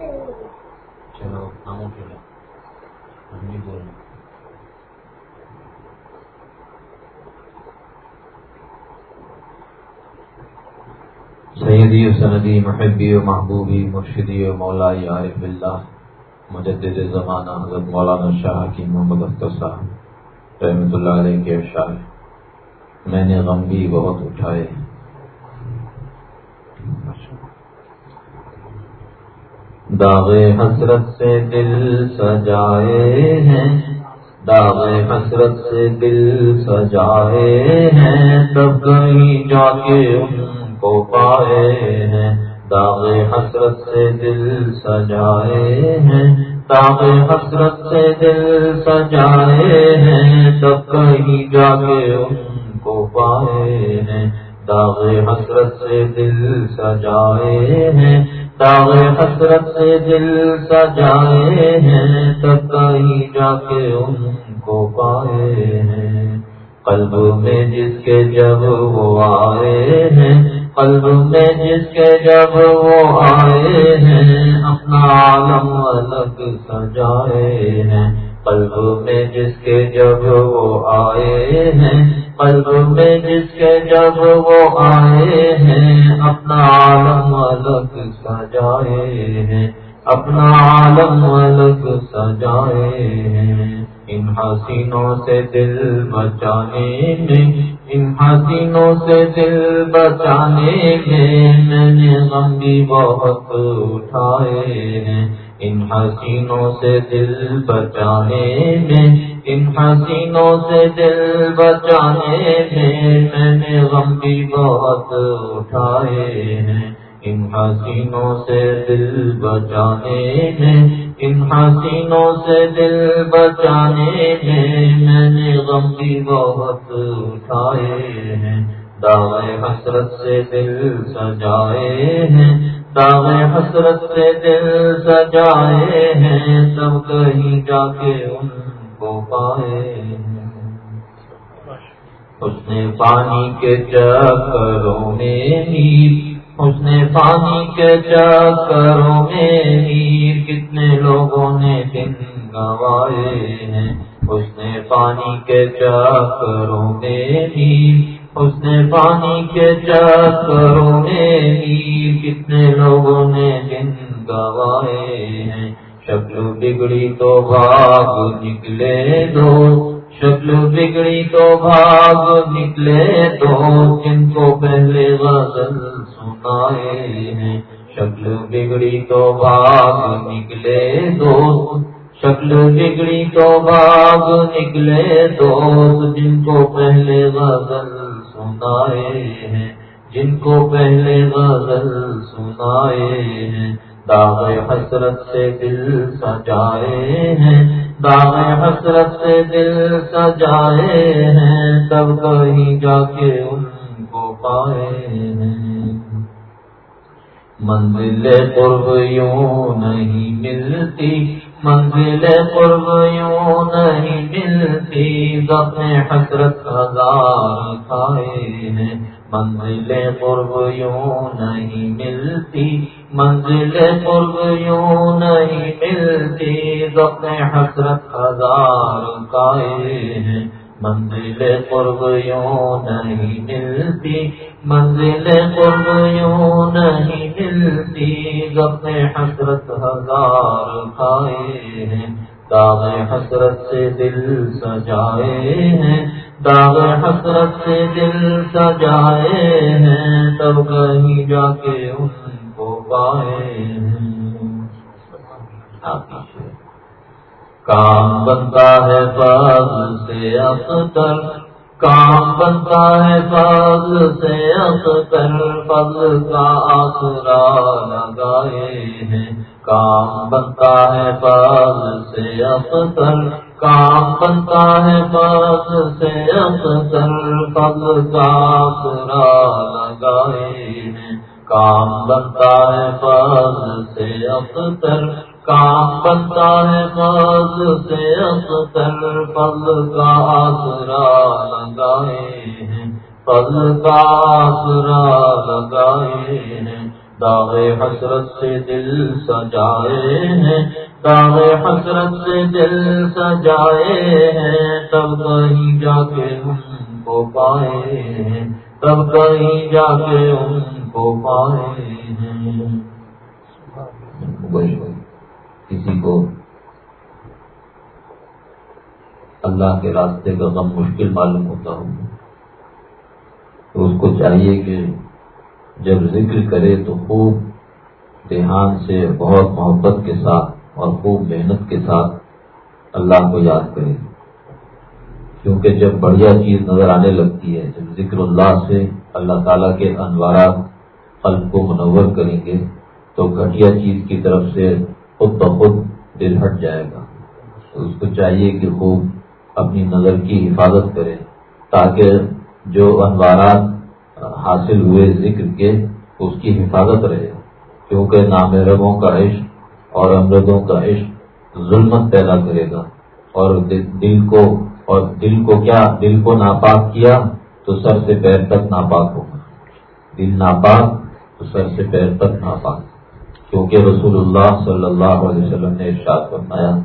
چلو ناموں چلو ہم بھی بول سیدی و سندی محبی و محبوبی مرشدی و مولائی عارف اللہ مجدد زمانہ حضرت مولانا شاہ کی محمد اختر صاحب رحمۃ اللہ علیہ کے اشعار۔ میں نے غم بھی بہت اٹھائے۔ داغ حسرت سے دل سجائے ہیں۔ داغ حسرت سے دل سجائے ہیں۔ تب کہیں جا کے ان کو پائے ہیں۔ داغ حسرت سے دل سجائے ہیں۔ داغ حسرت سے دل سجائے ہیں۔ تب کہیں جا کے ان کو پائے ہیں۔ داغ حسرت سے دل سجائے ہیں۔ داغ حسرت سے دل سجائے ہیں تب کہیں جا کے ان کو پائے ہیں قلب میں جس کے جب وہ آئے ہیں، قلب میں جس کے جب وہ آئے ہیں اپنا عالم الگ سجائے ہیں، قلب میں جس کے جب وہ آئے ہیں قلب میں جس کے جب وہ آئے ہیں، اپنا عالم الگ سجائے ہیں۔ اپنا عالم الگ سجائے ہیں۔ ان حسینوں سے دل بچانے میں، ان حسینوں سے دل بچانے میں میں نے غم بھی بہت اٹھائے ہیں۔ ان حسینوں سے دل بچانے میں، ان حسینوں سے دل بچانے میں میں نے غم بھی بہت اٹھائے ہیں۔ ان حسینوں سے دل بچانے میں، ان حسینوں سے دل بچانے میں میں نے غم بھی بہت اٹھائے ہیں۔ دعوے حسرت سے دل سجائے ہیں۔ دعوے حسرت سے دل سجائے ہیں، سب کہیں جا کے ان کو پائے اس نے پانی کے چکروں میں نیب اس نے پانی کے چکروں میں نیب کتنے لوگوں نے دن گوائے ہیں۔ اس نے پانی کے چکروں میں نیب اس نے پانی کے چکروں میں نیب کتنے لوگوں نے دن گوائے ہیں۔ شکل بگڑی تو بھاگ نکلے دو۔ شکل بگڑی تو بھاگ نکلے دو۔ جن کو پہلے غزل سنائے ہیں۔ شکل بگڑی تو بھاگ نکلے دو۔ شکل بگڑی تو بھاگ نکلے دو۔ جن کو پہلے غزل سنائے ہیں، جن کو پہلے غزل سنائے ہیں۔ داغ حسرت سے دل سجائے ہیں، داغ حسرت سے دل سجائے ہیں۔ تب کہیں جا کے ان کو پائے ہیں منزل قرب یوں نہیں ملتی منزل قرب یوں نہیں ملتی اپنے حسرت ہزار کھائے ہیں۔ منزل قرب یوں نہیں ملتی منزل قرب یوں نہیں ملتی اپنے حسرت ہزار کائے ہیں۔ منزل قرب یوں نہیں ملتی منزل قرب یوں نہیں ملتی اپنے حسرت ہزار کھائے ہیں داغ حسرت سے دل سجائے ہیں داغ حسرت سے دل سجائے ہیں تب کہیں جا کے ان کو پائے ہیں کام بنتا ہے باز سے اختر کام بنتا ہے باز سے اختر فضل کا آسرا لگائے ہیں۔ کام بنتا ہے باز سے اختر کام بنتا ہے باز سے اختر فضل کا آسرا لگائے ہیں۔ کام بنتا ہے باز سے اختر کام بنتا ہے باز سے اختر فضل کا آسرا لگائے ہیں۔ فضل کا آسرا لگائے ہیں۔ داغ حسرت سے دل سجائے ہیں۔ داغ حسرت سے دل سجائے ہیں۔ تب کہیں جا کے ان کو پائے ہیں۔ تب کہیں جا کے ان کو پائے ہیں۔ کسی کو اللہ کے راستے کا غم مشکل معلوم ہوتا ہوں تو اس کو چاہیے کہ جب ذکر کرے تو خوب دھیان سے، بہت محبت کے ساتھ اور خوب محنت کے ساتھ اللہ کو یاد کرے۔ کیونکہ جب بڑھیا چیز نظر آنے لگتی ہے، جب ذکر اللہ سے اللہ تعالیٰ کے انوارات قلب کو منور کریں گے، تو گھٹیا چیز کی طرف سے خود بخود دل ہٹ جائے گا۔ اس کو چاہیے کہ خوب اپنی نظر کی حفاظت کرے تاکہ جو انوارات حاصل ہوئے ذکر کے اس کی حفاظت رہے۔ کیونکہ نامربوں کا عشق اور امردوں کا عشق ظلمت پیدا کرے گا۔ اور دل کو اور دل کو کیا دل کو ناپاک کیا تو سر سے پیر تک ناپاک ہوگا۔ دل ناپاک تو سر سے پیر تک ناپاک۔ کیونکہ رسول اللہ صلی اللہ علیہ وسلم نے ارشاد فرمایا،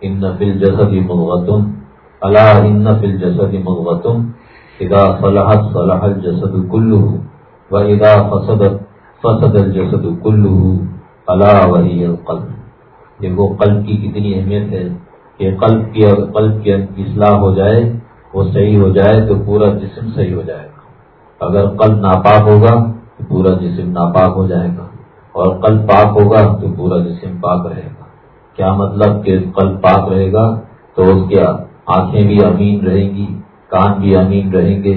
ان نفل جسدی مغتم اللہ ان نفل جسدی مغتم ادا فلاحت فلاح الجسد کلو و ادا فسد فسد الجسد کلو اللہ ولی القلب. دیکھو قلب کی کتنی اہمیت ہے کہ قلب کی قلب کی اصلاح ہو جائے، وہ صحیح ہو جائے تو پورا جسم صحیح ہو جائے گا۔ اگر قلب ناپاک ہوگا تو پورا جسم ناپاک ہو جائے گا۔ اور قلب پاک ہوگا تو پورا جسم پاک رہے گا۔ کیا مطلب کہ قلب پاک رہے گا؟ تو اس کی آنکھیں بھی امین رہیں گی، کان بھی امین رہیں گے،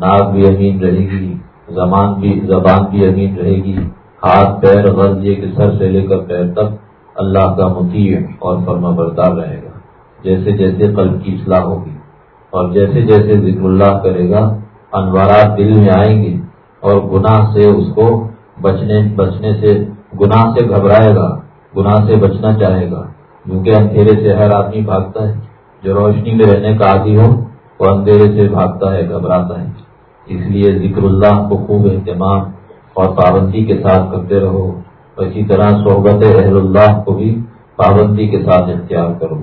ناک بھی امین رہے گی زبان بھی زبان بھی امین رہے گی۔ ہاتھ، پیر، غرض یہ کہ سر سے لے کر پیر تک اللہ کا مطیع اور فرما بردار رہے گا۔ جیسے جیسے قلب کی اصلاح ہوگی اور جیسے جیسے ذکر اللہ کرے گا، انوارات دل میں آئیں گے اور گناہ سے اس کو بچنے بچنے سے، گناہ سے گھبرائے گا، گناہ سے بچنا چاہے گا۔ کیونکہ اندھیرے سے ہر آدمی بھاگتا ہے۔ جو روشنی میں رہنے کا عادی ہو، وہ اندھیرے سے بھاگتا ہے، گھبراتا ہے۔ اس لیے ذکر اللہ کو خوب اہتمام اور پابندی کے ساتھ کرتے رہو۔ اسی طرح صحبت اہل اللہ کو بھی پابندی کے ساتھ اختیار کرو۔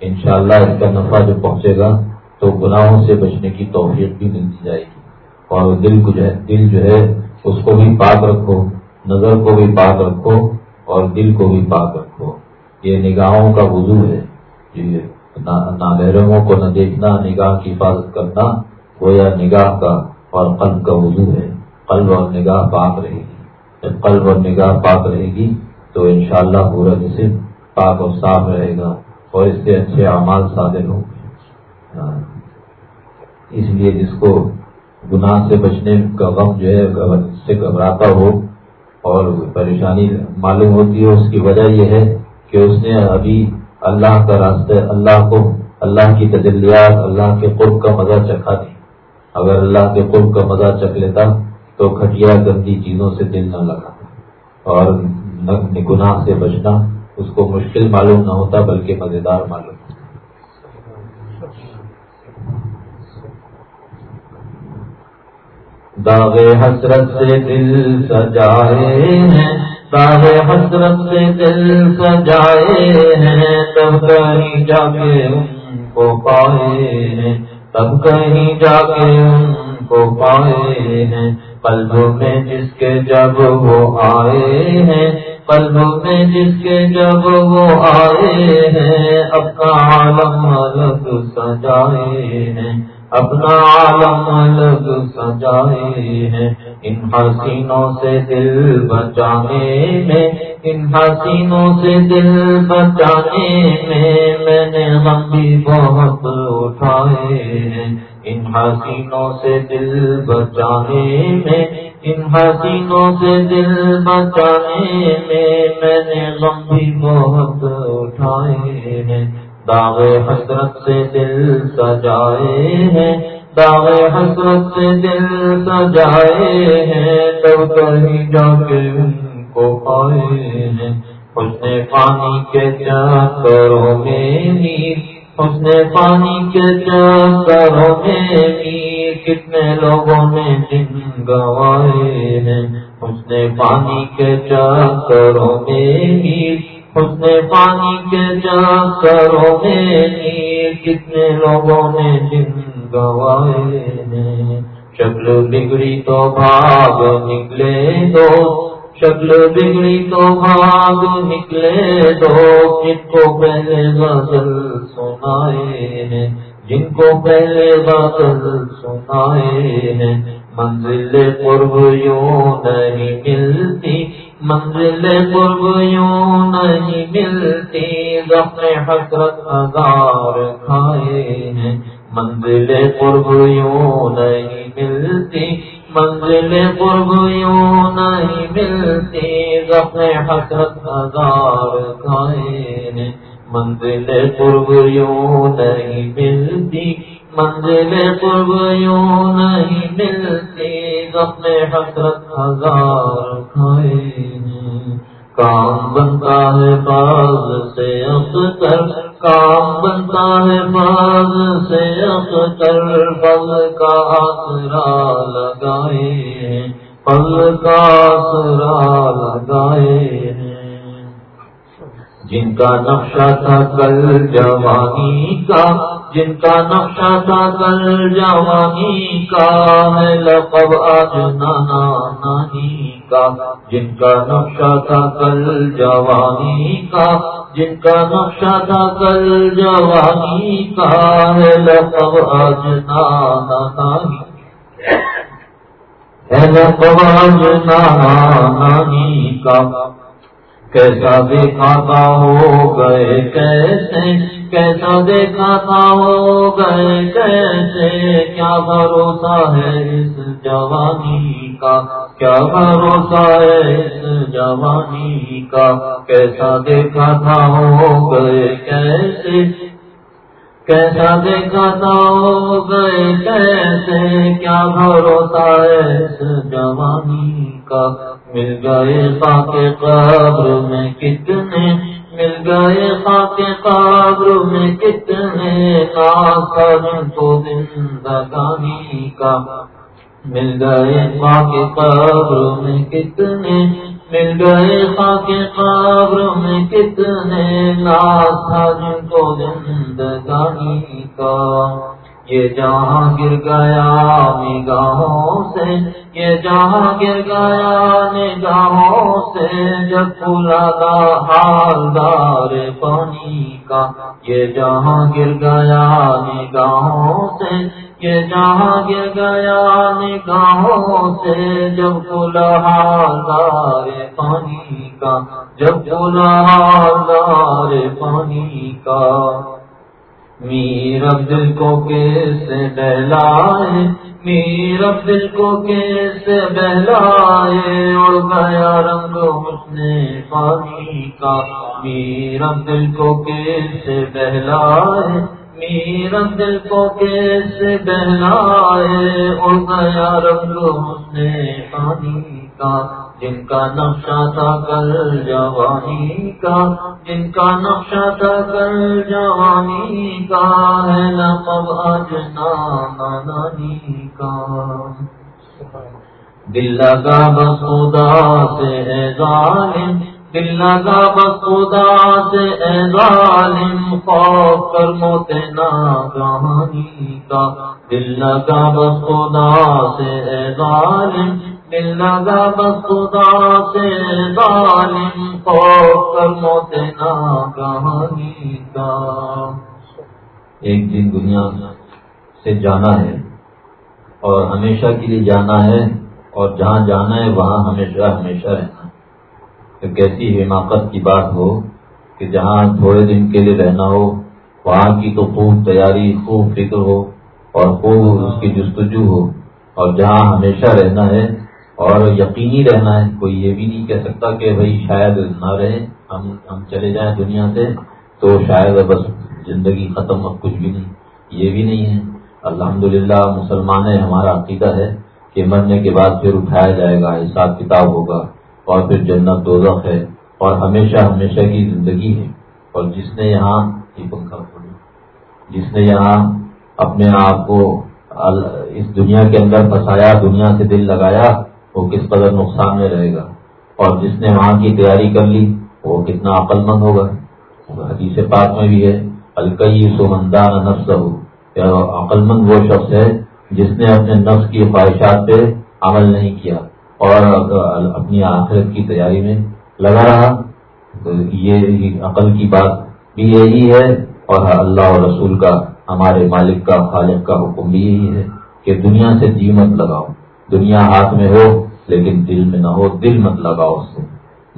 انشاءاللہ اس کا نفع جو پہنچے گا، تو گناہوں سے بچنے کی توفیق بھی ملتی جائے گی۔ اور دل کو جو ہے دل جو ہے اس کو بھی پاک رکھو، نظر کو بھی پاک رکھو اور دل کو بھی پاک رکھو۔ یہ نگاہوں کا وضو ہے۔ نہ کو نہ دیکھنا، نگاہ کی حفاظت کرنا گویا نگاہ کا اور قلب کا وضو ہے۔ قلب اور نگاہ پاک رہے گی۔ جب قلب اور نگاہ پاک رہے گی تو انشاءاللہ پورا جسم پاک اور صاف رہے گا اور اس سے اچھے اعمال صادر ہوں گے۔ ہاں۔ اس لیے جس کو گناہ سے بچنے کا غم جو ہے سے گھبراتا ہو اور پریشانی معلوم ہوتی ہے، اس کی وجہ یہ ہے کہ اس نے ابھی اللہ کا راستہ، اللہ کو، اللہ کی تجلیات، اللہ کے قرب کا مزہ چکھا دی۔ اگر اللہ کے قرب کا مزہ چکھ لیتا تو کھٹیا گندی چیزوں سے دل نہ لگا۔ اور گناہ سے بچنا اس کو مشکل معلوم نہ ہوتا، بلکہ مزیدار معلوم ہوتا داغ حسرت سے دل سجائے ہیں حسرت سے دل سجائے ہیں، تب کہیں جا کے ان کو پائے ہیں، تب کہیں جا کے ان کو پائے ہیں۔ قلب میں جس کے جب وہ آئے ہیں قلب میں جس کے جب وہ آئے ہیں اپنا عالم الگ سجائے ہیں۔ اپنا عالم الگ سجائے ہیں۔ ان حسینوں سے دل بچانے میں، ان حسینوں سے دل بچانے میں میں نے ہم بھی بہت اٹھائے ہیں۔ ان حسینوں سے دل بچانے میں، ان حسینوں سے دل بچانے میں میں نے غم بھی بہت اٹھائے ہیں۔ داغ حسرت سے دل سجائے ہیں داغ حسرت سے دل سجائے ہیں تب کہیں جا کے ان کو پائے ہیں۔ اس نے پانی کے چکروں میں اس نے پانی کے چکروں میں کتنے لوگوں نے دن گوائے ہیں۔ اس نے پانی کے چکروں میں ہی اس پانی کے چکروں میں کتنے لوگوں نے دن گوائے ہیں شکل بگڑی تو بھاگ نکلے دو، شکل بگڑی تو بھاگ نکلے دو۔ جن کو پہلے غزل سنائے ہیں جن کو پہلے غزل سنائے ہیں منزل قرب یوں نہیں ملتی منزل قرب یوں نہیں ملتی اپنے حسرت ہزار کھائے ہیں۔ منزل قرب یوں نہیں ملتی، منزل قرب یوں نہیں ملتی اپنے حسرت ہزار کھائے ہیں۔ منزل قرب یوں نہیں ملتی منزل قرب یوں نہیں ملتی اپنے حسرت ہزار کھائے کام بنتا ہے باز سے اختر، کام بنتا ہے باز سے اختر۔ پل کا آسرا لگائے پل کا آسرا لگائے جن کا نقشہ تھا کل جوانی کا، جن کا نقشہ تھا کل جوانی کا، ہے لقب آج نانا نانی کا۔ جن کا نقشہ تھا کل جوانی کا، جن کا نقشہ تھا کل جوانی کا، ہے لقب آج نانا نانی۔ ہے لقب آج نانا نانی کا۔ کیسا دیکھا تھا ہو گئے کیسے؟ کیسا دیکھا تھا ہو گئے کیسے؟ کیا بھروسہ ہے اس جوانی کا؟ کیا بھروسہ ہے اس جوانی کا؟ کیسا دیکھا تھا ہو گئے کیسے؟ کیسا دیکھا تھا ہو گئے کیسے؟ کیا بھروسہ ہے اس جوانی کا؟ مل گئے خاک قبر میں کتنے، مل گئے خاک قبر میں کتنے جن کو زندگانی کا۔ مل گئے خاک قبر میں کتنے، مل گئے خاک قبر میں کتنے جن کو زندگانی کا۔ یہ جہاں گر گیا نگاہوں سے، یہ جہاں گر گیا نگاہوں سے، جب پھولا حالدار پانی کا، یہ جہاں گر گیا نگاہوں سے، یہ جہاں گر گیا نگاہوں سے، جب پھولا حالدار پانی کا، جب پھولا حالدار پانی کا۔ میرا دل کو کیسے بہلائے؟ میرا دل کو کیسے بہلائے؟ اڑ گیا رنگ حسن پانی کا۔ میرا دل کو کیسے بہلائے؟ میرا دل کو کیسے بہلائے؟ اڑ گیا رنگ حسن پانی کا۔ جن کا نقشہ تھا کل جوانی کا، جن کا نقشہ تھا کل جوانی کا، ہے لقب آج نانی کا۔ دل لگا بس سے اے ظالم۔ دل لگا بس سے اے ظالم۔ خوف کر موتے نا کہانی کا۔ دل لگا بس سے اے ظالم۔ دل لگا بس خدا سے ظالم کر موت نا کہانی کا ایک دن دنیا سے جانا ہے اور ہمیشہ کے لیے جانا ہے اور جہاں جانا ہے وہاں ہمیشہ ہمیشہ رہنا تو کیسی حماقت کی بات ہو کہ جہاں تھوڑے دن کے لیے رہنا ہو، وہاں کی تو خوب تیاری، خوب فکر ہو اور خوب اس کی جستجو ہو اور جہاں ہمیشہ رہنا ہے اور یقینی رہنا ہے، کوئی یہ بھی نہیں کہہ سکتا کہ بھائی شاید نہ رہے، ہم ہم چلے جائیں دنیا سے تو شاید بس زندگی ختم اب کچھ بھی نہیں۔ یہ بھی نہیں ہے۔ الحمد للہ مسلمان ہے ہمارا عقیدہ ہے کہ مرنے کے بعد پھر اٹھایا جائے گا، حساب کتاب ہوگا اور پھر جنت دوزخ ہے اور ہمیشہ ہمیشہ کی زندگی ہے۔ اور جس نے یہاں یہ پنکھا جس نے یہاں اپنے آپ کو اس دنیا کے اندر پھنسایا، دنیا سے دل لگایا وہ کس قدر نقصان میں رہے گا اور جس نے وہاں کی تیاری کر لی، وہ کتنا عقل مند ہوگا۔ حدیث پاک میں بھی ہے الکئی سمندان نفس ہو عقل مند وہ شخص ہے جس نے اپنے نفس کی خواہشات پہ عمل نہیں کیا اور اپنی آخرت کی تیاری میں لگا رہا۔ تو یہ عقل کی بات بھی یہی ہے اور اللہ اور رسول کا، ہمارے مالک کا، خالق کا حکم بھی یہی ہے کہ دنیا سے جی مت لگاؤ۔ دنیا ہاتھ میں ہو، لیکن دل میں نہ ہو، دل مت لگاؤ اس سے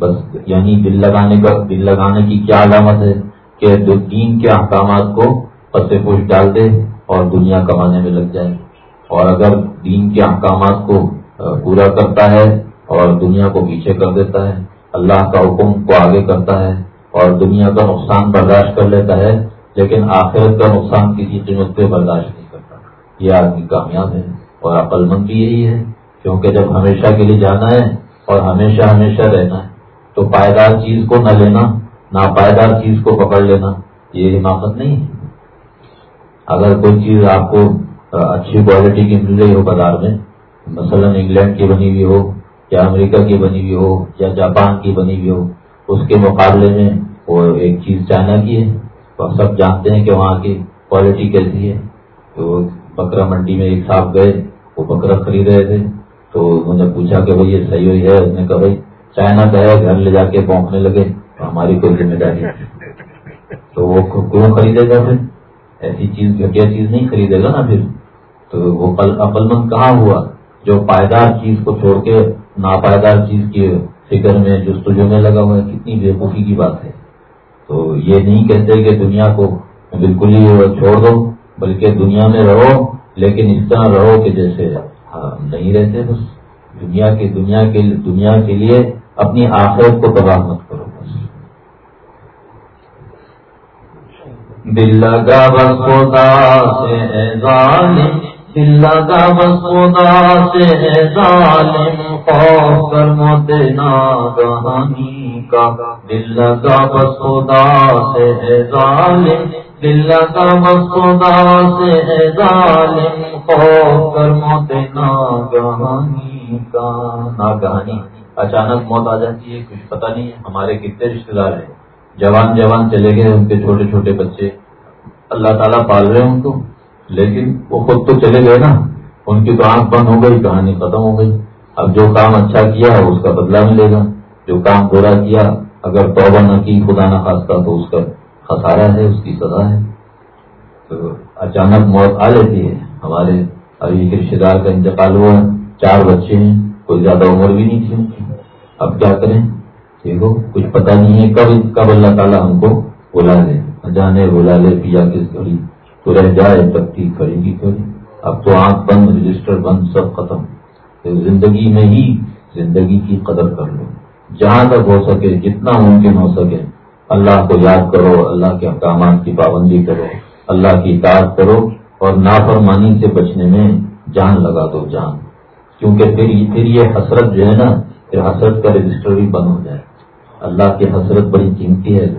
بس یعنی دل لگانے کا، دل لگانے کی کیا علامت ہے کہ دین کے احکامات کو پتے پوش ڈال دے اور دنیا کمانے میں لگ جائے۔ اور اگر دین کے احکامات کو پورا کرتا ہے اور دنیا کو پیچھے کر دیتا ہے، اللہ کا حکم کو آگے کرتا ہے اور دنیا کا نقصان برداشت کر لیتا ہے، لیکن آخرت کا نقصان کسی قیمت پہ برداشت نہیں کرتا۔ یہ آدمی کامیاب ہے۔ اور عقل مند بھی یہی ہے، کیونکہ جب ہمیشہ کے لیے جانا ہے اور ہمیشہ ہمیشہ رہنا ہے، تو پائیدار چیز کو نہ لینا نہ پائیدار چیز کو پکڑ لینا، یہ حماقت نہیں ہے۔ اگر کوئی چیز آپ کو اچھی کوالٹی کی مل رہی ہو بازار میں، مثلا انگلینڈ کی بنی ہوئی ہو، یا امریکہ کی بنی ہوئی ہو، یا جاپان کی بنی ہوئی ہو، اس کے مقابلے میں وہ ایک چیز چائنا کی ہے۔ تو ہم سب جانتے ہیں کہ وہاں کی کوالٹی کیسی ہے۔ تو بکرا منڈی میں ایک صاحب گئے، وہ بکرا خرید رہے تھے۔ تو انہوں نے پوچھا کہ بھائی یہ صحیح ہوئی ہے؟ اس نے کہا بھائی چائنا کا ہے، گھر لے جا کے پہنچنے لگے۔ تو ہماری کوئی ذمہ داری تو وہ کیوں خریدے گا پھر؟ ایسی چیز، گھٹیا چیز نہیں خریدے گا نا پھر۔ تو وہ عقل مند کہاں ہوا؟ جو پائیدار چیز کو چھوڑ کے، ناپائیدار چیز کی فکر میں، جستجو میں لگا ہوا ہے۔ کتنی بےقوفی کی بات ہے۔ تو یہ نہیں کہتے کہ دنیا کو بالکل ہی چھوڑ دو۔ بلکہ دنیا میں رہو، لیکن اس طرح رہو کہ جیسے ہاں، نہیں رہتے بس۔ دنیا کے دنیا کے دنیا کے لیے اپنی آخرت کو تباہ مت کرو بس۔ دل لگا بس خدا سے ظالم، دل لگا بس خدا سے ظالم، خوف کر کا۔ دل لگا بس خدا سے ظالم دل لگا بس خدا سے ظالم خوف کر موت ناگہانی کا ناگہانی۔ اچانک موت آ جاتی ہے، کچھ پتہ نہیں ہے ہمارے کتنے رشتے دار ہیں۔ جوان جوان چلے گئے ان کے چھوٹے چھوٹے بچے۔ اللہ تعالیٰ پال رہے ہیں ان کو، لیکن وہ خود تو چلے گئے نا۔ ان کی تو آنکھ بند ہو گئی، کہانی ختم ہو گئی۔ اب جو کام اچھا کیا اس کا بدلہ ملے گا۔ جو کام برا کیا، اگر توبہ نہ کی، خدا نہ خاصتا تو اس کا خسارا ہے، اس کی سزا ہے۔ تو اچانک موت آ لیتی ہے۔ ہمارے ابھی رشتے دار کا انتقال ہوا، چار بچے ہیں، کوئی زیادہ عمر بھی نہیں تھی ان کی۔ اب کیا کریں؟ دیکھو، کچھ پتہ نہیں ہے کب کب اللہ تعالیٰ ہم کو بلا لے۔ جانے بلا لے، پیا کس گھڑی۔ تو رہ جائے تب کی کھڑی کی کھڑی۔ اب تو آنکھ بند، رجسٹر بند، سب ختم۔ زندگی میں ہی زندگی کی قدر کر لو۔ جہاں تک ہو سکے، جتنا ممکن ہو سکے۔ اللہ کو یاد کرو، اللہ کے احکامات کی پابندی کرو، اللہ کی اطاعت کرو اور نافرمانی سے بچنے میں جان لگا دو جان۔ کیونکہ پھر پھر یہ حسرت جو ہے نا پھر حسرت کا رجسٹر بھی بند ہو جائے۔ اللہ کی حسرت بڑی قیمتی ہے۔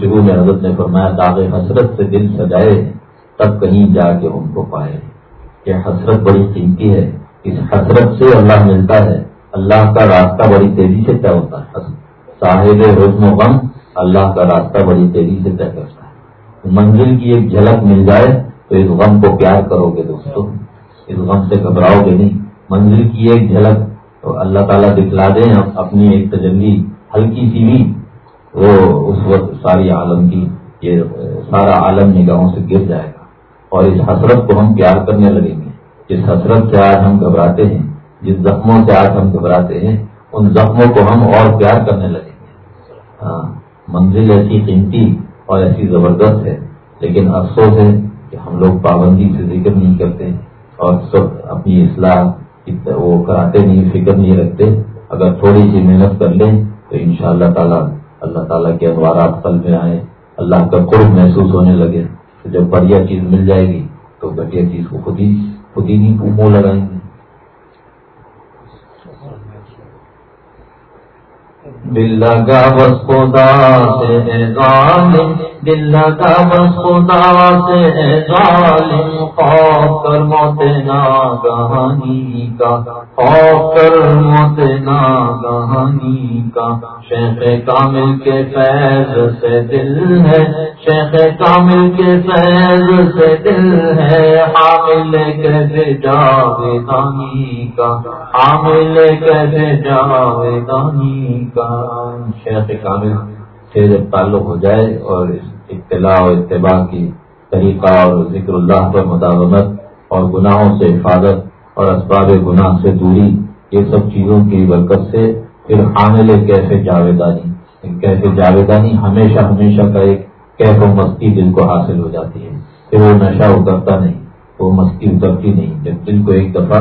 شروع میں حضرت نے فرمایا، داغ حسرت سے دل سجائے، تب کہیں جا کے ان کو پائے۔ یہ حسرت بڑی قیمتی ہے۔ اس حسرت سے اللہ ملتا ہے۔ اللہ کا راستہ بڑی تیزی سے طے ہوتا ہے۔ صاحب حسن و غم اللہ کا راستہ بڑی تیزی سے طے کرتا ہے۔ منزل کی ایک جھلک مل جائے تو اس غم کو پیار کرو گے دوستوں اس غم سے گھبراؤ گے نہیں۔ منزل کی ایک جھلک تو اللہ تعالیٰ دکھلا دیں اپنی ایک تجلی ہلکی سی بھی۔ وہ اس وقت ساری عالم کی یہ سارا عالم نگاہوں سے گر جائے گا۔ اور اس حسرت کو ہم پیار کرنے لگیں گے۔ جس حسرت سے آج ہم گھبراتے ہیں، جس زخموں سے آج ہم گھبراتے ہیں، ان زخموں کو ہم اور پیار کرنے لگیں گے۔ ہاں۔ منزل ایسی قیمتی اور ایسی زبردست ہے، لیکن افسوس ہے کہ ہم لوگ پابندی سے ذکر نہیں کرتے اور سب اپنی اصلاح وہ کراتے نہیں، فکر نہیں رکھتے۔ اگر تھوڑی سی محنت کر لیں تو ان شاء اللہ تعالیٰ اللہ تعالیٰ کے انوارات پل میں آئے اللہ کا قرب محسوس ہونے لگے۔ تو جب بڑھیا چیز مل جائے گی تو گھٹیا چیز کو خود ہی خود ہی نہیں، منہ لگائیں گے۔ بس خدا سے دل لگا بس خدا سے ظالم، خوف کر موت ناگہانی کا، خوف کر موت ناگہانی کا۔ شیخ کامل کے فیض سے دل ہے، شیخ کامل کے فیض سے دل ہے۔ حامل کیسے جاویدانی کا، حامل کیسے جاویدانی کا۔ شیخ کامل سے جب تعلق ہو جائے اور اطلاع و اتباع کی طریقہ اور ذکر اللہ پر مداوت اور گناہوں سے حفاظت اور اسباب گناہ سے دوری، یہ سب چیزوں کی برکت سے پھر حامل کیسے جاویدانی کیسے جاویدانی ہمیشہ ہمیشہ کا ایک کیف و مستی دل کو حاصل ہو جاتی ہے۔ پھر وہ نشہ اترتا نہیں، وہ مستی اترتی نہیں، جب دل کو ایک دفعہ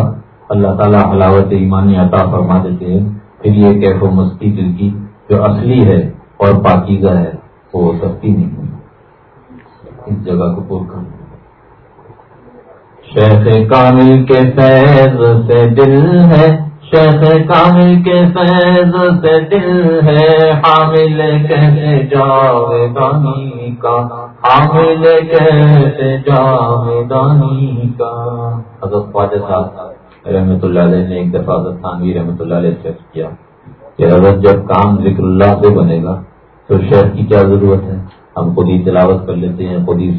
اللہ تعالیٰ حلاوت ایمانی عطا فرما دیتے ہیں پھر یہ کیف و مستی دل کی جو اصلی ہے اور پاکیزہ ہے، وہ ہو سکتی نہیں اس جگہ کو پور کر۔ شیخ کامل کے فیض سے دل ہے، شیخ کامل کے فیض سے دل ہے۔ حامل کہتے جاوے دانی کا، حامل کہتے جاوے دانی کا۔ حضرت خواجہ صاحب رحمۃ اللہ علیہ نے ایک دفعہ خانوی رحمۃ اللہ علیہ سے کیا کہ اگر جب کام ذکر اللہ سے بنے گا تو شہر کی کیا ضرورت ہے؟ ہم خود ہی تلاوت کر لیتے ہیں، خود ہی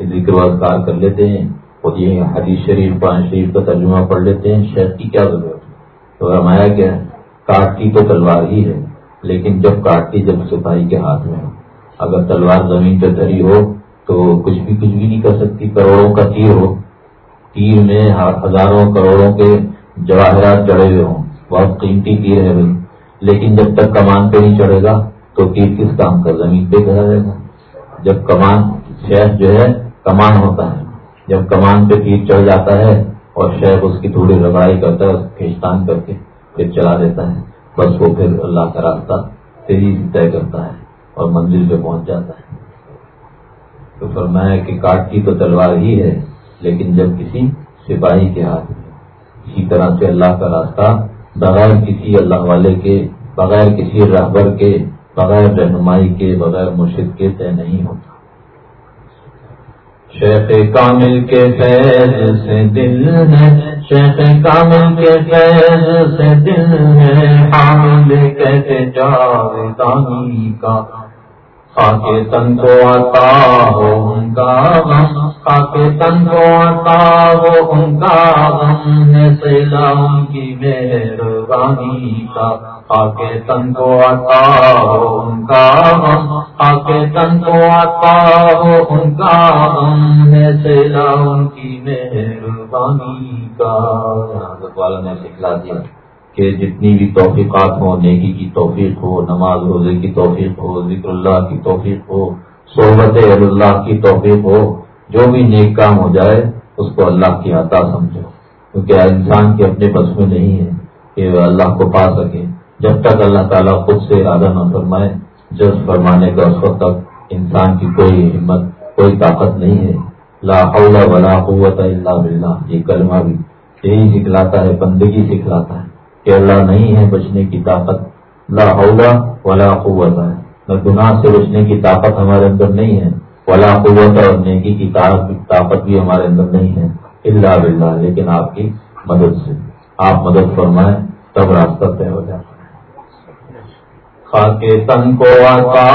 ذکر وزکار کر لیتے ہیں، خود ہی حدیث شریف، قرآن شریف کا ترجمہ پڑھ لیتے ہیں، شہر کی کیا ضرورت ہے؟ تو رمایا کیا کاٹتی تو تلوار ہی ہے، لیکن جب کاٹتی جب سپاہی کے ہاتھ میں ہو۔ اگر تلوار زمین پہ دھری ہو تو کچھ بھی کچھ بھی نہیں کر سکتی، کروڑوں کا تیر ہو۔ تیر میں ہزاروں کروڑوں کے جواہرات چڑھے ہوئے ہوں۔ بہت قیمتی تیر ہے بھائی۔ لیکن جب تک کمان پہ نہیں چڑھے گا تو تیر کس کام کا زمین پہ گھر رہے گا۔ جب کمان شیخ جو ہے، کمان ہوتا ہے۔ جب کمان پہ تیر چڑھ جاتا ہے اور شیخ اس کی تھوڑی ربائی کرتا ہے کھینچتان کر کے پھر چلا دیتا ہے۔ بس وہ پھر اللہ کا راستہ تیزی سے طے کرتا ہے اور منزل پہ پہنچ جاتا ہے۔ تو فرمایا کہ کاٹتی تو تلوار ہی ہے۔ لیکن جب کسی سپاہی کے ہاتھ میں، اسی طرح سے اللہ کا راستہ، بغیر کسی اللہ والے کے، بغیر کسی رہبر کے، بغیر رہنمائی کے، بغیر مرشد کے طے نہیں ہوتا۔ شیخ کامل کے فیض سے دل ہے، شیخ کامل کے فیض سے دل ہے۔ حامل کہتے جاویدانی کا خاک تن کو آتا ہو ان کا غم۔ خاک تن کو آتا ہو ان کا غم سیلام کی مہربانی کا خاک تن کو آتا ہو ان کا غم خاک تن کو آتا ہو ان کا غم سیلام کی مہربانی کا والا نے سکھلا دیا کہ جتنی بھی توفیقات ہوں، نیکی کی توفیق ہو، نماز روزے کی توفیق ہو، ذکر اللہ کی توفیق ہو، صحبت اللہ کی توفیق ہو جو بھی نیک کام ہو جائے، اس کو اللہ کی عطا سمجھو۔ کیونکہ انسان کے اپنے بس میں نہیں ہے کہ وہ اللہ کو پا سکے۔ جب تک اللہ تعالیٰ خود سے ارادہ نہ فرمائے جس فرمانے کا اس وقت تک انسان کی کوئی ہمت، کوئی طاقت نہیں ہے۔ لا حول ولا قوت الا باللہ۔ یہ کلمہ بھی یہی سکھلاتا ہے، بندگی سکھلاتا ہے کہ اللہ نہیں ہے بچنے کی طاقت۔ لا حول ولا قوت ہے۔ نہ گناہ سے بچنے کی طاقت ہمارے اندر نہیں ہے۔ ولا قوت اور نیکی کی طاقت بھی ہمارے اندر نہیں ہے اللہ بلّہ لیکن آپ کی مدد سے۔ آپ مدد فرمائیں، تب راستہ طے ہو جاتا ہے۔ خاکے تن کو آتا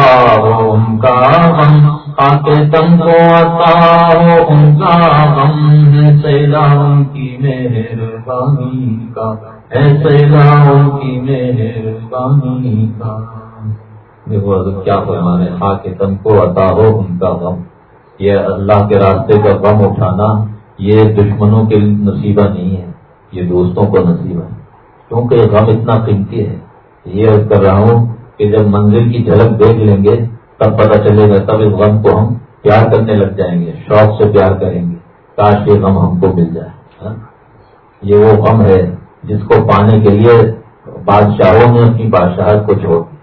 ہو ان کا غم، خاکے تن کو آتا ہو ان کا غم۔ سیلام کی مہربانی کا ایسے کی مہربانی کا۔ دیکھو کیا فرمانے خا کے تن کو عطا ہو ان کا غم۔ یہ اللہ کے راستے کا غم اٹھانا یہ دشمنوں کے نصیبہ نہیں ہے، یہ دوستوں کو نصیبہ ہے۔ کیونکہ غم اتنا قیمتی ہے یہ کر رہا ہوں کہ جب منزل کی جھلک دیکھ لیں گے تب پتہ چلے گا تب اس غم کو ہم پیار کرنے لگ جائیں گے، شوق سے پیار کریں گے۔ کاش یہ غم ہم کو مل جائے یہ وہ غم ہے جس کو پانے کے لیے بادشاہوں نے اپنی بادشاہت کو چھوڑ دیا۔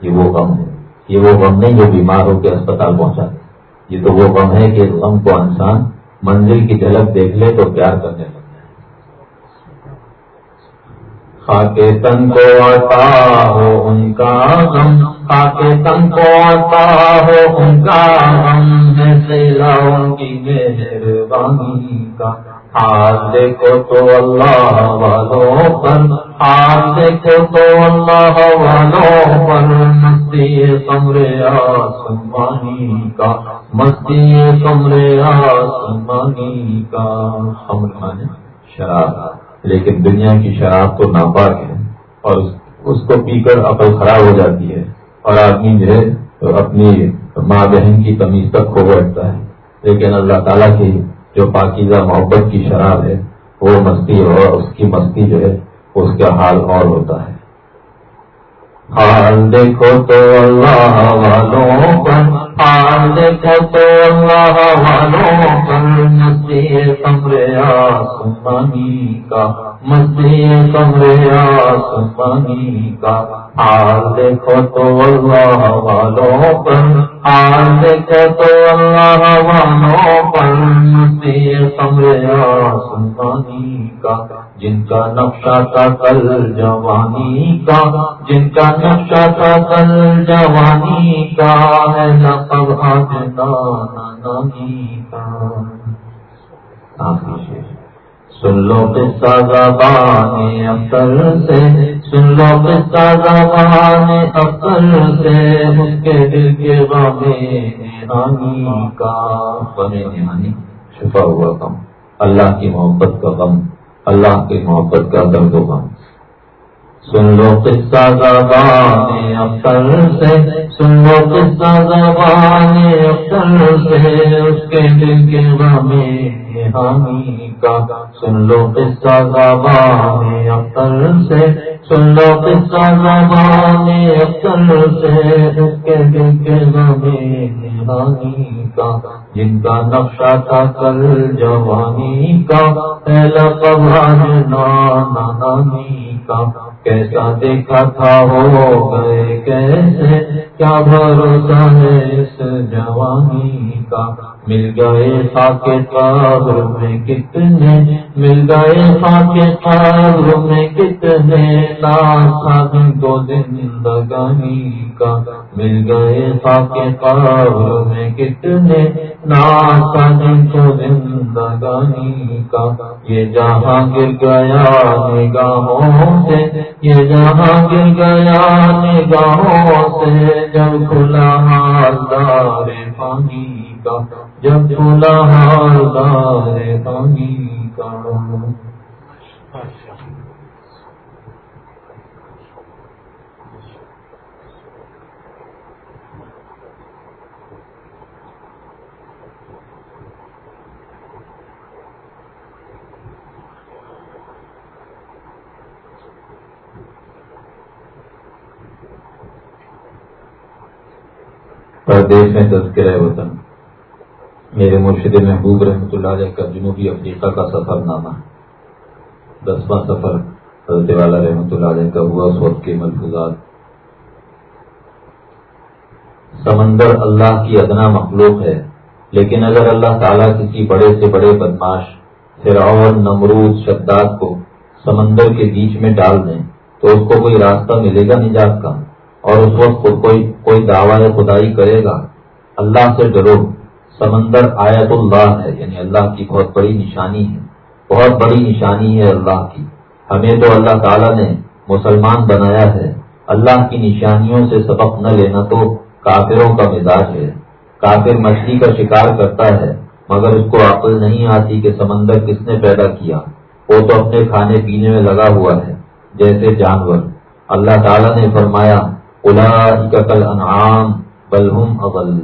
یہ وہ غم ہے۔ یہ وہ غم نہیں جو بیمار ہو کے اسپتال پہنچا دے۔ یہ تو وہ غم ہے کہ غم کو انسان منزل کی جھلک دیکھ لے تو پیار کرنے لگتا ہے خاک تن کو آتا ہو ان کا غم۔ خاکے تن کو آتا ہو ان کا ہم ہے سیلا کی مہربانی کا۔ حال دیکھو تو اللہ والوں پر دیکھو تو اللہ والوں پر مستی کمرے آسمانی کا مستی کمرے آسمانی کا ہم کھانے شراب لیکن دنیا کی شراب تو ناپاک ہے اور اس کو پی کر عقل خراب ہو جاتی ہے اور آدمی جو ہے اپنی ماں بہن کی تمیز تک کھو بیٹھتا ہے۔ لیکن اللہ تعالیٰ کی جو پاکیزہ محبت کی شراب ہے، وہ مستی اور اس کی مستی جو ہے اس کا حال اور ہوتا ہے۔ حال دیکھو تو اللہ والوں پر حال دیکھو تو اللہ والوں پر مستی کمرے آسمانی کا مستی کا دیکھو تو اللہ والوں پر حال دیکھو تو اللہ والوں پر مستی کمرے آسمانی کا، جن کا نقشہ تھا کل جوانی کا، جن کا نقشہ تھا کل جوانی کا ہے لقب آج نانی کا سن لو قصہ زبان اختر سے سن لو قصہ زبان اختر سے اس کے دل کے غمی کا بنے نہانی چھپا ہوا کم اللہ کی محبت کا غم اللہ کی محبت کا درد و غم سن لو قصہ زبان اختر سے، سن لو قصہ زبان اختر سے، اس کے دل کے غمی حامی کا۔ سن لو قصہ زبان اختر سے، سن لو قصہ زبان اختر سے، اس کے دل کے غمی حامی کا۔ جن کا نقشہ تھا کل جوانی کا، پہلا قبر نانا نانی کا۔ کیسا دیکھا تھا ہو گئے کیسے؟ کیا بھروسہ ہے اس جوانی کا؟ مل گئے خاک قبر میں کتنے، مل گئے خاک قبر میں کتنے، لاکھ کو زندگانی کا۔ مل گئے خاک قبر میں کتنے، لاکھ کو زندگانی کا۔ یہ جہاں گر گیا نگاہوں سے، یہ جہاں گر گیا نگاہوں سے، جب کھلا حالدار پانی کا۔ جب کھلا حالدار پانی کا پردیش میں تذکرہ وطن۔ میرے مرشد محبوب رحمۃ اللہ علیہ کا جنوبی افریقہ کا سفر نامہ دسواں سفر حضرت والا رحمۃ اللہ علیہ کا ہوا اس وقت کے ملفوظات۔ سمندر اللہ کی ادنا مخلوق ہے، لیکن اگر اللہ تعالیٰ کسی بڑے سے بڑے بدماش فرعون نمرود، شداد کو سمندر کے بیچ میں ڈال دیں، تو اس کو کوئی راستہ ملے گا نجات کا؟ اور اس وقت کوئی کوئی دعوی خدائی کرے گا؟ اللہ سے ڈرو۔ سمندر آیت اللہ ہے یعنی اللہ کی بہت بڑی نشانی ہے۔ بہت بڑی نشانی ہے اللہ کی۔ ہمیں تو اللہ تعالیٰ نے مسلمان بنایا ہے۔ اللہ کی نشانیوں سے سبق نہ لینا تو کافروں کا مزاج ہے۔ کافر مچھلی کا شکار کرتا ہے، مگر اس کو عقل نہیں آتی کہ سمندر کس نے پیدا کیا۔ وہ تو اپنے کھانے پینے میں لگا ہوا ہے، جیسے جانور۔ اللہ تعالیٰ نے فرمایا کل انعام بلہم اول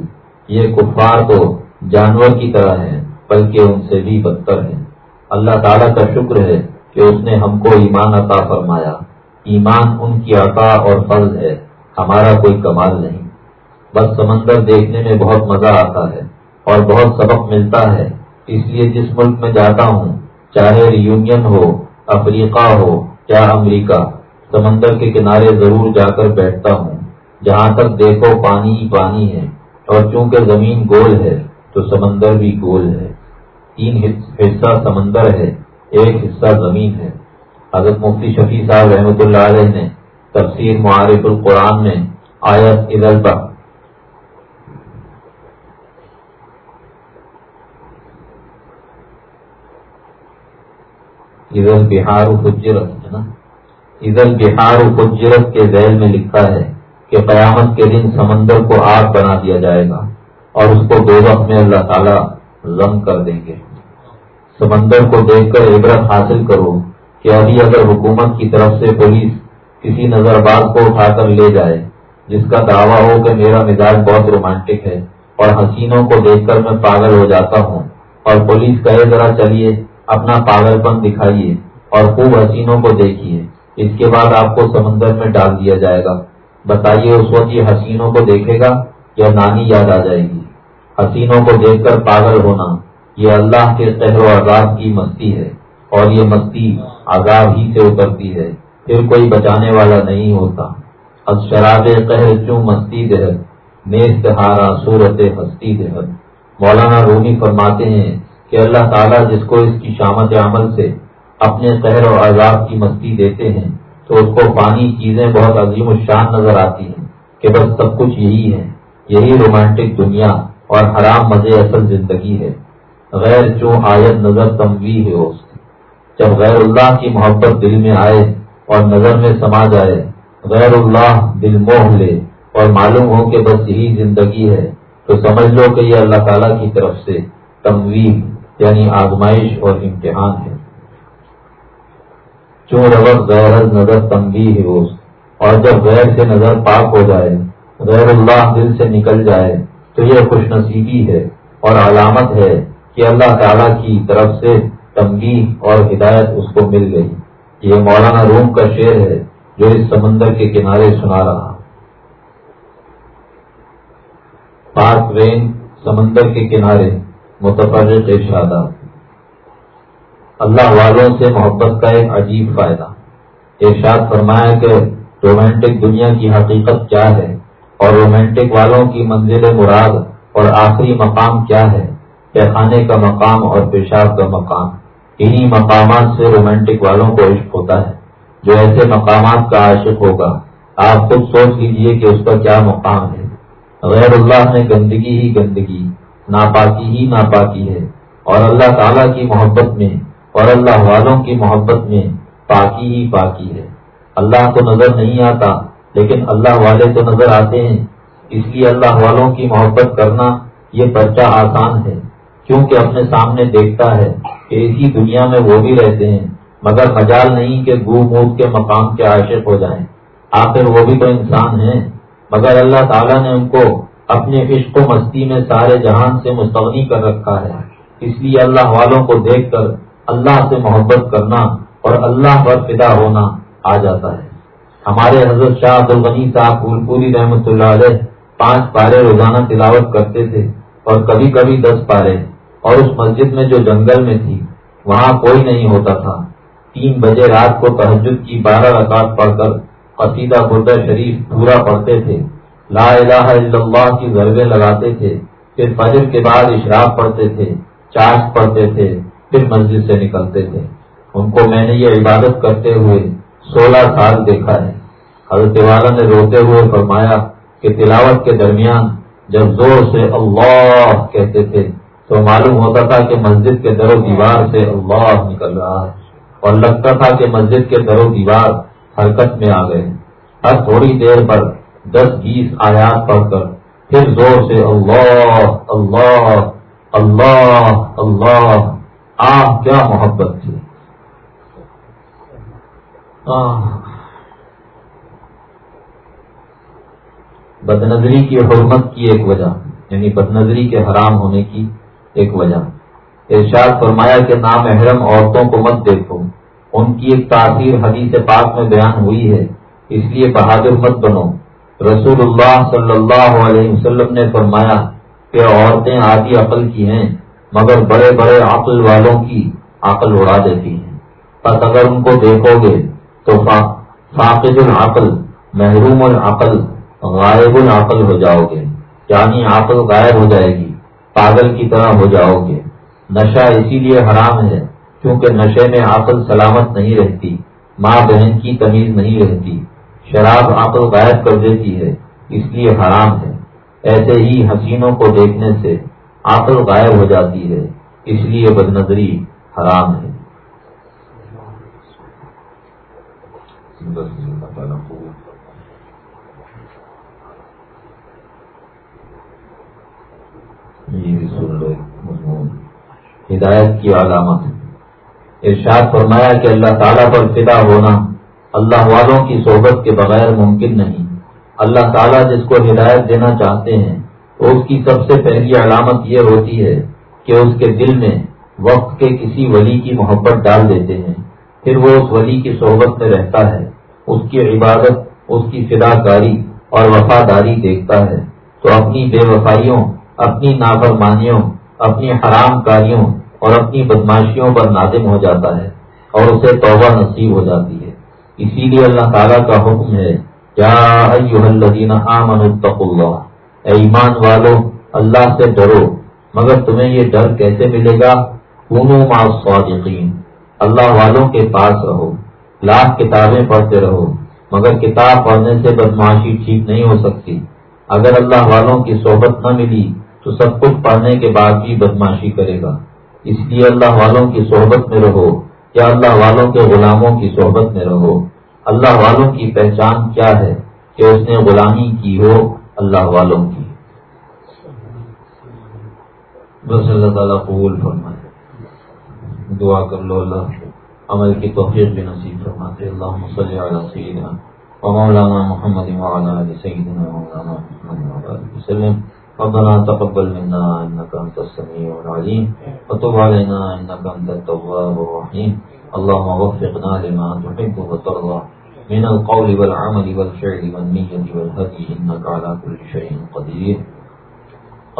یہ کفار تو جانور کی طرح ہے بلکہ ان سے بھی بدتر ہے اللہ تعالیٰ کا شکر ہے کہ اس نے ہم کو ایمان عطا فرمایا۔ ایمان ان کی عطا اور فرض ہے، ہمارا کوئی کمال نہیں۔ بس سمندر دیکھنے میں بہت مزہ آتا ہے اور بہت سبق ملتا ہے۔ اس لیے جس ملک میں جاتا ہوں، چاہے ریونین ہو، افریقہ ہو یا امریکہ، سمندر کے کنارے ضرور جا کر بیٹھتا ہوں۔ جہاں تک دیکھو، پانی ہی پانی ہے اور چونکہ زمین گول ہے۔ تو سمندر بھی گول ہے۔ تین حصہ سمندر ہے، ایک حصہ زمین ہے۔ حضرت مفتی شفیع صاحب رحمۃ اللہ علیہ نے تفسیر معارف القرآن میں آیت ادھر ادھر بہار حجرت ہے نا۔ ادھر بہار حجرت کے ذیل میں لکھا ہے کہ قیامت کے دن سمندر کو آگ بنا دیا جائے گا۔ اور اس کو دو وقت میں اللہ تعالیٰ ضم کر دیں گے۔ سمندر کو دیکھ کر عبرت حاصل کرو کہ ابھی اگر حکومت کی طرف سے پولیس کسی نظر باز کو اٹھا کر لے جائے، جس کا دعویٰ ہو کہ میرا مزاج بہت رومانٹک ہے اور حسینوں کو دیکھ کر میں پاگل ہو جاتا ہوں، اور پولیس کہے ذرا چلیے، اپنا پاگل پن دکھائیے اور خوب حسینوں کو دیکھیے، اس کے بعد آپ کو سمندر میں ڈال دیا جائے گا۔ بتائیے، اس وقت یہ حسینوں کو دیکھے گا؟ یا نانی یاد آ جائے گی۔ حسینوں کو دیکھ کر پاگل ہونا، یہ اللہ کے تہر و عذاب کی مستی ہے اور یہ مستی عذاب ہی سے اترتی ہے، پھر کوئی بچانے والا نہیں ہوتا۔ اب شراب قہر چوں مستی دہر نیز تہارا صورت ہستی دہر۔ مولانا رومی فرماتے ہیں کہ اللہ تعالیٰ جس کو اس کی شامت عمل سے اپنے قہر و عذاب کی مستی دیتے ہیں، تو اس کو پانی چیزیں بہت عظیم الشان نظر آتی ہیں کہ بس سب کچھ یہی ہے۔ یہی رومانٹک دنیا اور حرام مزے اصل زندگی ہے۔ غیر چوں آیت نظر تموی ہے اس جب غیر اللہ کی محبت دل میں آئے اور نظر میں سما جائے، غیر اللہ دل موہ لے اور معلوم ہو کہ بس یہی زندگی ہے، تو سمجھ لو کہ یہ اللہ تعالیٰ کی طرف سے تموی یعنی آزمائش اور امتحان ہے۔ چون روق غیر نظر تنگی ہے اور جب غیر سے نظر پاک ہو جائے غیر اللہ دل سے نکل جائے تو یہ خوش نصیبی ہے اور علامت ہے کہ اللہ تعالیٰ کی طرف سے تنگی اور ہدایت اس کو مل گئی۔ یہ مولانا روم کا شعر ہے جو اس سمندر کے کنارے سنا رہا۔ پارک رین سمندر کے کنارے، متفرق ارشادات اللہ والوں سے محبت کا ایک عجیب فائدہ۔ ارشاد فرمایا کہ رومانٹک دنیا کی حقیقت کیا ہے؟ اور رومانٹک والوں کی منزل مراد اور آخری مقام کیا ہے؟ پیخانے کا مقام اور پیشاب کا مقام۔ انہی مقامات سے رومانٹک والوں کو عشق ہوتا ہے۔ جو ایسے مقامات کا عاشق ہوگا، آپ خود سوچ لیجیے کہ اس کا کیا مقام ہے۔ غیر اللہ میں گندگی ہی گندگی، ناپاکی ہی ناپاکی ہے۔ اور اللہ تعالیٰ کی محبت میں اور اللہ والوں کی محبت میں پاکی ہی پاکی ہے۔ اللہ تو نظر نہیں آتا لیکن اللہ والے تو نظر آتے ہیں۔ اس لیے اللہ والوں کی محبت کرنا یہ پرچہ آسان ہے، کیونکہ اپنے سامنے دیکھتا ہے کہ اسی دنیا میں وہ بھی رہتے ہیں۔ مگر مجال نہیں کہ گو موت کے مقام کے عاشق ہو جائیں۔ آخر وہ بھی تو انسان ہیں۔ مگر اللہ تعالیٰ نے ان کو اپنے عشق و مستی میں سارے جہان سے مستغنی کر رکھا ہے۔ اس لیے اللہ والوں کو دیکھ کر اللہ سے محبت کرنا اور اللہ پر فدا ہونا آ جاتا ہے۔ ہمارے حضرت شاہ عبد الغنی صاحب پھول پوری رحمۃ اللہ علیہ پانچ پارے روزانہ تلاوت کرتے تھے اور کبھی کبھی دس پارے۔ اور اس مسجد میں جو جنگل میں تھی، وہاں کوئی نہیں ہوتا تھا۔ تین بجے رات کو تحجد کی بارہ رکعت پڑھ کر قصیدہ بردہ شریف پورا پڑھتے تھے۔ لا الہ الا اللہ کی ضربے لگاتے تھے۔ پھر فجر کے بعد اشراف پڑھتے تھے چارج پڑھتے تھے، پھر مسجد سے نکلتے تھے۔ ان کو میں نے یہ عبادت کرتے ہوئے سولہ سال دیکھا ہے۔ حضرت والا نے روتے ہوئے فرمایا کہ تلاوت کے درمیان جب زور سے اللہ کہتے تھے، تو معلوم ہوتا تھا کہ مسجد کے در و دیوار سے اللہ نکل رہا ہے۔ اور لگتا تھا کہ مسجد کے در و دیوار حرکت میں آ گئے۔ ہر تھوڑی دیر پر دس بیس آیات پڑھ کر پھر زور سے اللہ اللہ اللہ اللہ، آپ کیا محبت تھی۔ ہاں۔ بد نظری کی حرمت کی ایک وجہ یعنی بد نظری کے حرام ہونے کی ایک وجہ۔ ارشاد فرمایا کہ نامحرم عورتوں کو مت دیکھو۔ ان کی ایک تاثیر حدیث پاک میں بیان ہوئی ہے، اس لیے بہادر مت بنو۔ رسول اللہ صلی اللہ علیہ وسلم نے فرمایا کہ عورتیں آدھی عقل کی ہیں، مگر بڑے بڑے عقل والوں کی عقل اڑا دیتی ہیں۔ بس اگر ان کو دیکھو گے تو فاقد العقل، محروم العقل، غائب العقل ہو جاؤ گے یعنی عقل غائب ہو جائے گی، پاگل کی طرح ہو جاؤ گے نشہ اسی لیے حرام ہے، کیونکہ نشے میں عقل سلامت نہیں رہتی، ماں بہن کی تمیز نہیں رہتی۔ شراب عقل غائب کر دیتی ہے، اس لیے حرام ہے۔ ایسے ہی حسینوں کو دیکھنے سے عقل غائب ہو جاتی ہے، اس لیے بد نظری حرام ہے۔ ہدایت کی علامت ارشاد فرمایا کہ اللہ تعالیٰ پر فدا ہونا اللہ والوں کی صحبت کے بغیر ممکن نہیں۔ اللہ تعالیٰ جس کو ہدایت دینا چاہتے ہیں، اس کی سب سے پہلی علامت یہ ہوتی ہے کہ اس کے دل میں وقت کے کسی ولی کی محبت ڈال دیتے ہیں۔ پھر وہ اس ولی کی صحبت میں رہتا ہے۔ اس کی عبادت، اس کی فدا کاری اور وفاداری دیکھتا ہے۔ تو اپنی بے وفائیوں، اپنی نافرمانیوں، اپنی حرام کاریوں اور اپنی بدماشیوں پر نادم ہو جاتا ہے اور اسے توبہ نصیب ہو جاتی ہے۔ اسی لیے اللہ تعالیٰ کا حکم ہے کیا اے ایمان والو، اللہ سے ڈرو، مگر تمہیں یہ ڈر کیسے ملے گا؟ مع الصادقین۔ اللہ والوں کے پاس رہو۔ لاکھ کتابیں پڑھتے رہو، مگر کتاب پڑھنے سے بدماشی ٹھیک نہیں ہو سکتی۔ اگر اللہ والوں کی صحبت نہ ملی تو سب کچھ پڑھنے کے بعد بھی بدماشی کرے گا۔ اس لیے اللہ والوں کی صحبت میں رہو، یا اللہ والوں کے غلاموں کی صحبت میں رہو۔ اللہ والوں کی پہچان کیا ہے کہ اس نے غلامی کی ہو اللہ والوں کی؟ بس اللہ تعالیٰ قبول فرمائے۔ دعا کر لو اللہ۔ عمل کی توفیق بھی نصیب فرماتے۔ اللہ صلی علی سیدنا ومولانا محمد وعلا علی سیدنا مولانا محمد وسلم۔ ربنا تقبل منا انك انت السميع العليم وتب علينا انك انت التواب الرحيم اللهم وفقنا لما تحب وترضى من القول والعمل والفعل والنية والهدي انك على كل شيء قدير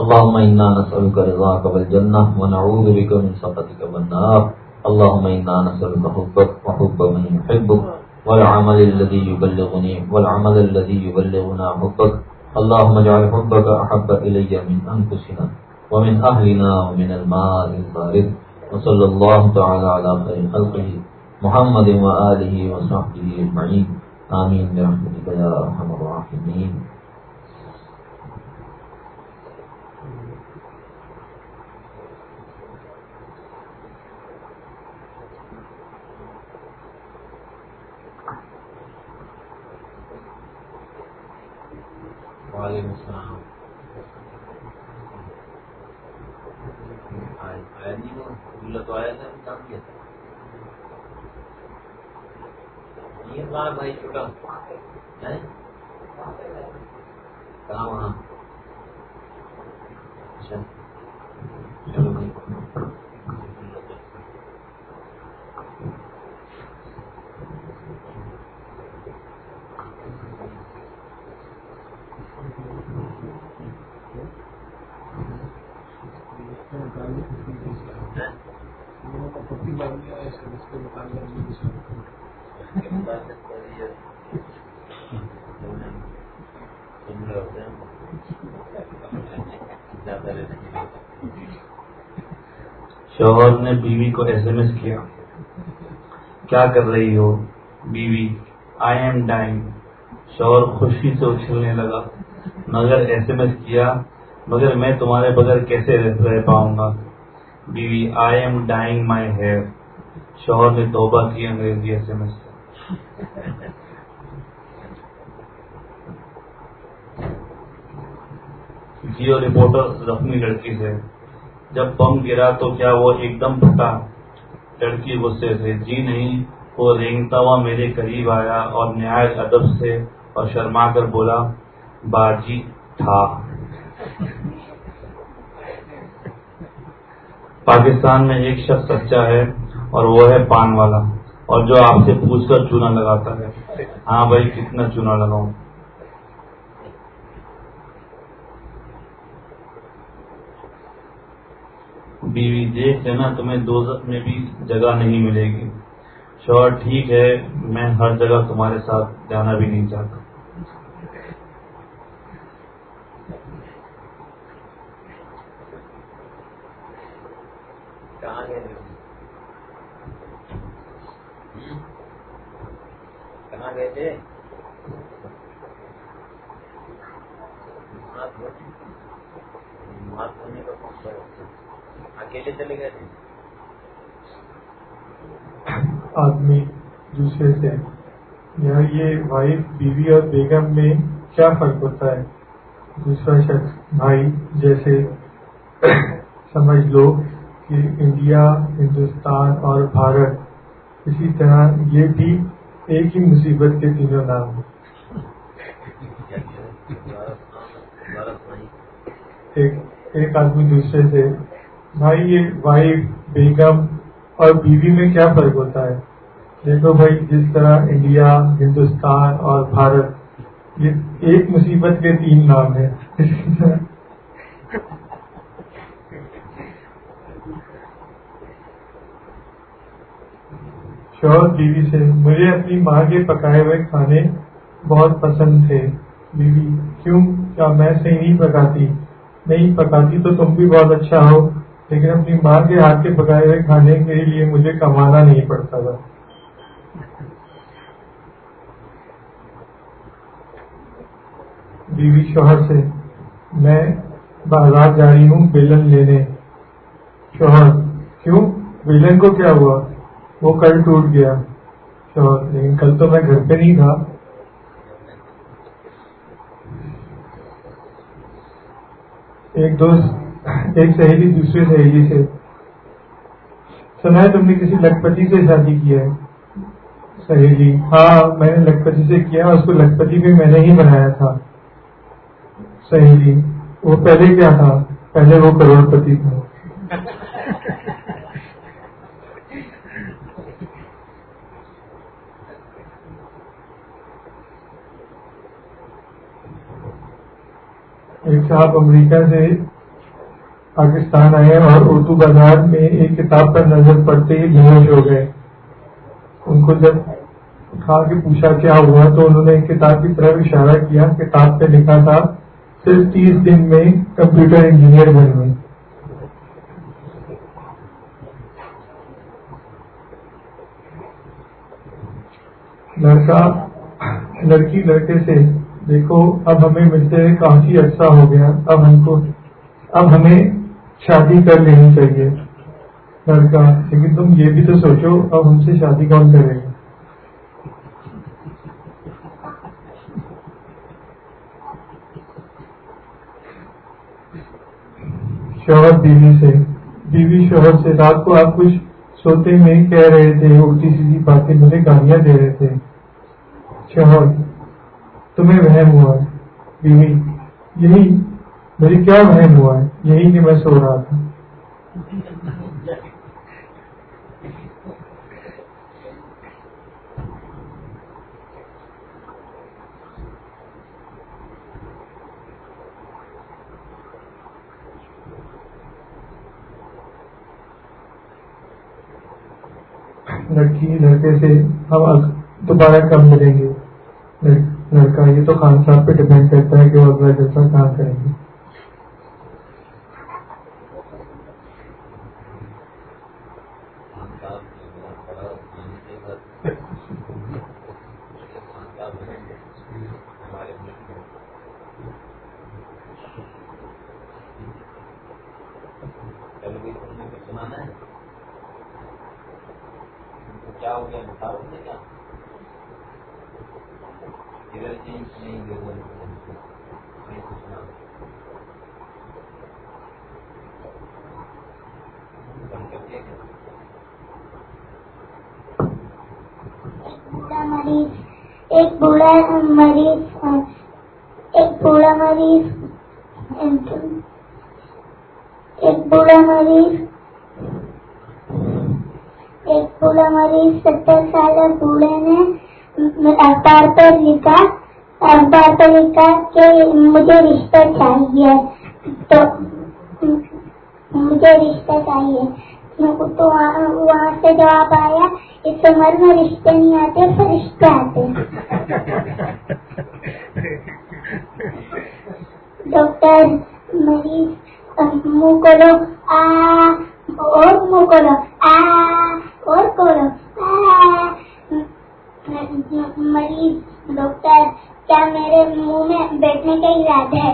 اللهم انا نسألك رضاك والجنة ونعوذ بك من سخطك والنار۔ اللهم انا نسألك حبك وحب من يحبك والعمل الذي يبلغني والعمل الذي يبلغنا حبك. اللهم اجعل حبك احب الي من انفسنا ومن اهلنا ومن المال البارد. وصلى الله تعالى على خير خلقه محمد واله وصحبه اجمعين امين برحمتك يا ارحم الراحمين. وعلیکم السلام۔ تو آیا تھا، کام کیا تھا؟ بھائی چھوٹا۔ کہاں وہاں؟ اچھا۔ چلو بھائی۔ شوہر نے بیوی کو ایس ایم ایس کیا۔ کیا کر رہی ہو بیوی؟ I am dying. شوہر خوشی سے اچھلنے لگا۔ مگر ایس ایم ایس کیا۔ مگر میں تمہارے بغیر کیسے رہ پاؤں گا؟ بیوی I am dying my hair شوہر نے توبہ کی انگریزی S M S Geo reporter زخمی لڑکی سے۔ جب بم گرا تو کیا وہ ایک دم پھٹا؟ لڑکی غصے سے جی نہیں، وہ رینگتا ہوا میرے قریب آیا اور نہایت ادب سے اور شرما کر بولا، باجی تھا۔ پاکستان میں ایک شخص سچا ہے اور وہ ہے پان والا اور جو آپ سے پوچھ کر چونا لگاتا ہے۔ ہاں بھائی، کتنا چونا لگاؤں۔ بیوی، دیکھ لینا، تمہیں دو میں بھی جگہ نہیں ملے گی۔ شوہر، ٹھیک ہے، میں ہر جگہ تمہارے ساتھ جانا بھی نہیں چاہتا۔ کہاں گئے تھے؟ کہاں گئے تھے؟ اکیلے چلے گئے تھے؟ آدمی دوسرے سے یہاں یہ وائف بیوی اور بیگم میں کیا فرق ہوتا ہے؟ دوسرا شخص بھائی جیسے سمجھ لو کہ انڈیا، ہندوستان اور بھارت اسی طرح یہ بھی ایک ہی مصیبت کے تینوں نام ہیں۔ ایک آدمی دوسرے سے، بھائی، یہ وائف بیگم اور بیوی میں کیا فرق ہوتا ہے؟ دیکھو بھائی، جس طرح انڈیا، ہندوستان اور بھارت یہ ایک مصیبت کے تین نام ہیں۔ شوہر بیوی سے مجھے اپنی ماں کے پکائے ہوئے کھانے بہت پسند تھے۔ بیوی، کیوں؟ کیا میں صحیح نہیں پکاتی؟ نہیں پکاتی تو تم بھی بہت اچھا ہو، لیکن اپنی ماں کے ہاتھ کے پکائے ہوئے کھانے کے لیے مجھے کمانا نہیں پڑتا تھا۔ بیوی شوہر سے، میں بازار جا رہی ہوں بیلن لینے۔ شوہر، کیوں؟ بیلن کو کیا ہوا؟ وہ کل ٹوٹ گیا۔ لیکن کل تو میں گھر پہ نہیں تھا۔ ایک دوست، ایک سہیلی دوسرے سہیلی سے۔ سنا ہے تم نے کسی لکھپتی سے شادی کی ہے۔ سہیلی ہاں میں نے لکھپتی سے کیا اس کو لکھپتی بھی میں نے ہی بنایا تھا۔ سہیلی، وہ پہلے کیا تھا؟ پہلے وہ کروڑ پتی تھا۔ جی ایک صاحب امریکہ سے پاکستان آئے اور اردو بازار میں ایک کتاب پر نظر پڑتے ہی بےش ہو گئے۔ ان کو جب اٹھا کے پوچھا کیا ہوا تو انہوں نے ایک کتاب کی طرف اشارہ کیا۔ کتاب پہ لکھا تھا، صرف تیس دن میں کمپیوٹر انجینئر بن گئے۔ لڑکا لڑکی، لڑکے سے دیکھو، اب ہمیں ملتے کافی عرصہ ہو گیا، اب ہم کو، اب ہمیں شادی کر لینی چاہیے۔ لڑکا، لیکن تم یہ بھی تو سوچو، اب ہم سے شادی کون کرے گا؟ شوہر بیوی سے۔ بیوی شوہر سے، رات کو آپ کچھ سوتے میں کہہ رہے تھے الٹی سیدھی باتیں مجھے گالیاں دے رہے تھے۔ شوہر تمہیں وہم ہوا ہے۔ بیوی، یہی میری کیا وہم ہوا ہے؟ یہی کہ میں سو رہا تھا۔ لڑکی، لڑکے سے ہم دوبارہ کب ملیں گے۔ لڑکا یہ تو خان صاحب پہ ڈپینڈ کرتا ہے کہ وہ اگلا جلسہ کہاں کریں گے کیا ہو گیا لڑکی مریض ایک بوڑھا مریض ایک بوڑھا مریض ایک بوڑھا مریض ایک بوڑھا مریض ستر سال بوڑھے نے اخبار پر لکھا اخبار پر لکھا کہ مجھے رشتہ چاہیے تو مجھے رشتہ چاہیے۔ تو وہاں سے جواب آیا اس عمر میں رشتے نہیں آتے، پھر رشتے آتے ڈاکٹر مریض، منہ کھولو اور منہ کھولو اور کھولو مریض، ڈاکٹر، کیا میرے منہ میں بیٹھنے کا ارادہ ہے؟